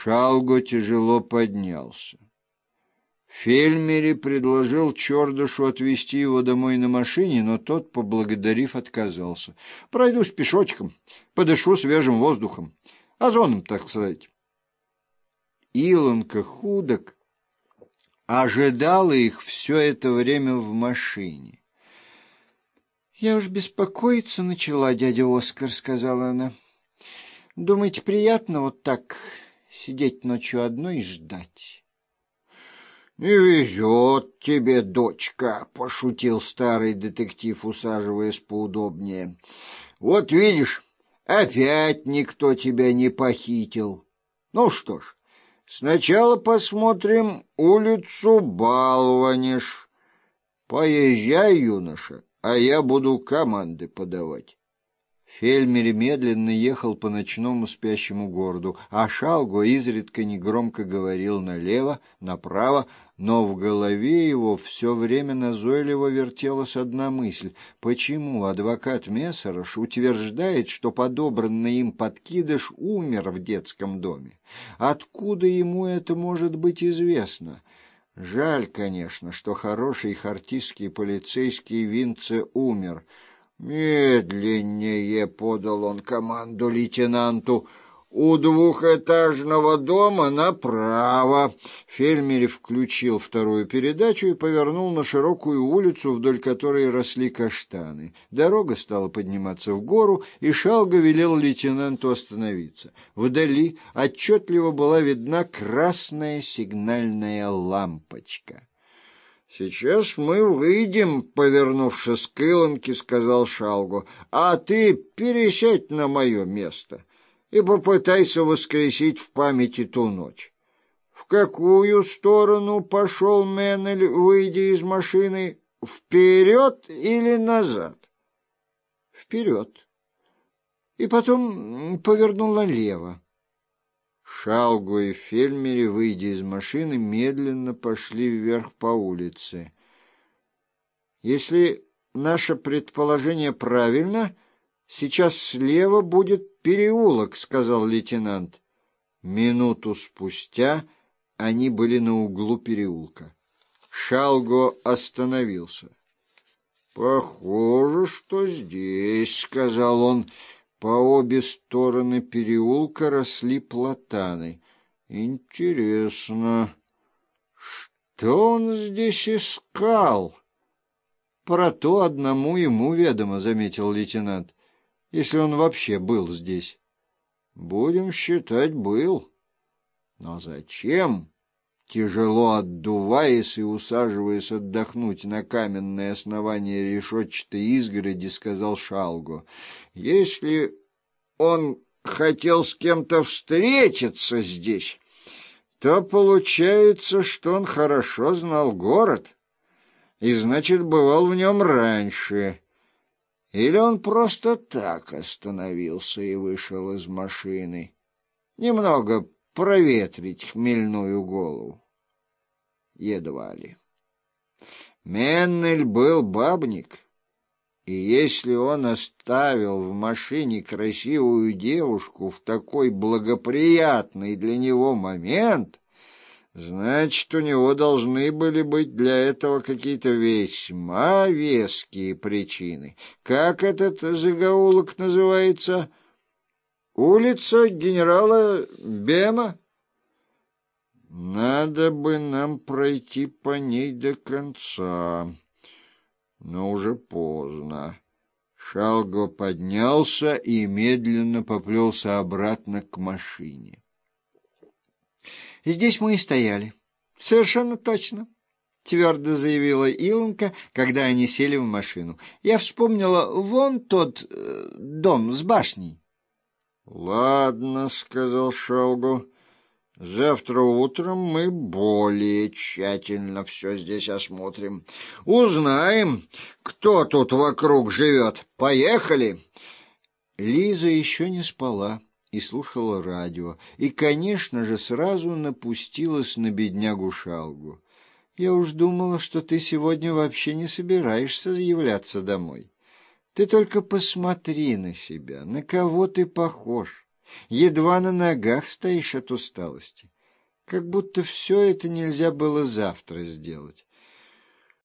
Шалго тяжело поднялся. Фельмери предложил Чордышу отвезти его домой на машине, но тот, поблагодарив, отказался. «Пройдусь пешочком, подышу свежим воздухом, озоном, так сказать». Илонка худок ожидала их все это время в машине. «Я уж беспокоиться начала, дядя Оскар», — сказала она. «Думаете, приятно вот так сидеть ночью одной и ждать?» «Не везет тебе, дочка», — пошутил старый детектив, усаживаясь поудобнее. «Вот видишь, опять никто тебя не похитил. Ну что ж, сначала посмотрим улицу Балваниш. Поезжай, юноша, а я буду команды подавать». Фельмер медленно ехал по ночному спящему городу, а Шалго изредка негромко говорил налево, направо, но в голове его все время назойливо вертелась одна мысль. Почему адвокат Мессорош утверждает, что подобранный им подкидыш умер в детском доме? Откуда ему это может быть известно? Жаль, конечно, что хороший хартийский полицейский Винце умер. «Медленнее!» — подал он команду лейтенанту — у двухэтажного дома направо. Фельмерев включил вторую передачу и повернул на широкую улицу, вдоль которой росли каштаны. Дорога стала подниматься в гору, и Шалга велел лейтенанту остановиться. Вдали отчетливо была видна красная сигнальная лампочка. — Сейчас мы выйдем, — повернувшись к Илонке, сказал Шалгу, — а ты пересядь на мое место и попытайся воскресить в памяти ту ночь. В какую сторону пошел Меннель, выйдя из машины? Вперед или назад? Вперед. И потом повернул налево. Шалгу и Фельмери, выйдя из машины, медленно пошли вверх по улице. Если наше предположение правильно, сейчас слева будет переулок», — сказал лейтенант. Минуту спустя они были на углу переулка. Шалго остановился. «Похоже, что здесь», — сказал он. По обе стороны переулка росли платаны. «Интересно, что он здесь искал?» «Про то одному ему ведомо», — заметил лейтенант если он вообще был здесь. Будем считать, был. Но зачем? Тяжело отдуваясь и усаживаясь отдохнуть на каменное основание решетчатой изгороди, сказал Шалгу. Если он хотел с кем-то встретиться здесь, то получается, что он хорошо знал город и, значит, бывал в нем раньше. Или он просто так остановился и вышел из машины? Немного проветрить хмельную голову. Едва ли. Меннель был бабник, и если он оставил в машине красивую девушку в такой благоприятный для него момент, Значит, у него должны были быть для этого какие-то весьма веские причины. Как этот заголовок называется? Улица генерала Бема? Надо бы нам пройти по ней до конца, но уже поздно. Шалго поднялся и медленно поплелся обратно к машине. Здесь мы и стояли. Совершенно точно. — твердо заявила Илонка, когда они сели в машину. «Я вспомнила вон тот э, дом с башней». «Ладно», — сказал Шалгу, — «завтра утром мы более тщательно все здесь осмотрим. Узнаем, кто тут вокруг живет. Поехали!» Лиза еще не спала и слушала радио, и, конечно же, сразу напустилась на беднягу Шалгу. «Я уж думала, что ты сегодня вообще не собираешься являться домой. Ты только посмотри на себя, на кого ты похож. Едва на ногах стоишь от усталости. Как будто все это нельзя было завтра сделать.